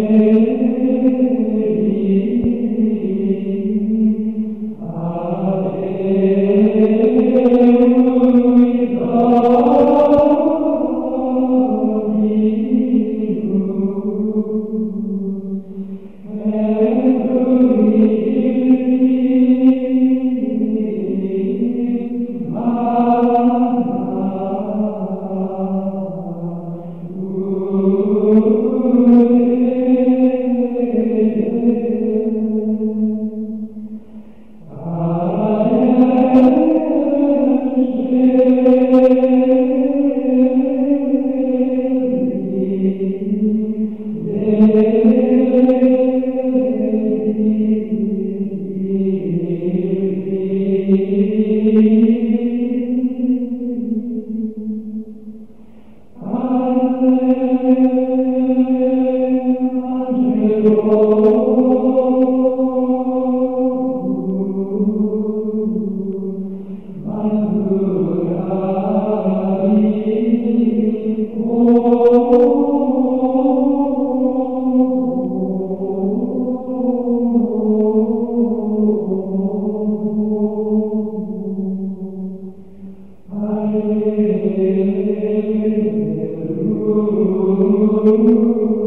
Amen. you.